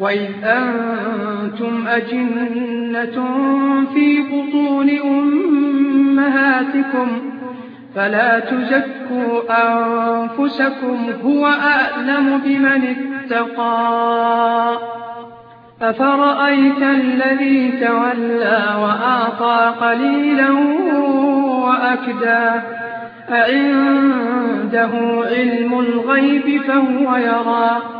وإذ أنتم أجنة في بطون أمهاتكم فلا تزكوا أنفسكم هو أعلم بمن اتقى. أفرأيت الذي تولى وآطى قليلا وأكدى؟ أعنده علم الغيب فهو يرى.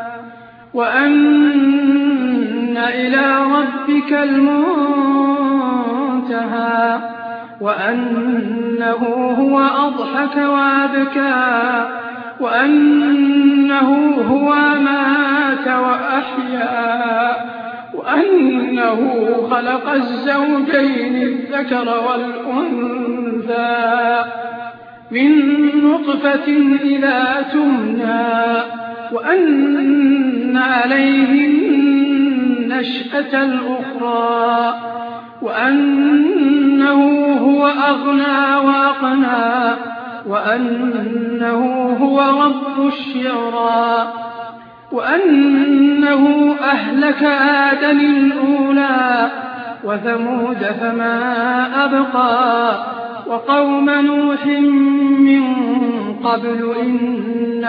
وأن إلى ربك المنتهى وأنه هو أضحك وأبكى وأنه هو مات وأحيا وأنه خلق الزوجين الذكر والأنثى من نطفة إذا تمنى وأن عليه النشأة الأخرى وأنه هو أغنى وأقنى وأنه هو رب الشعرى وأنه أهلك آدم الأولى وثمود فما أبقى وقوم نوح من قبل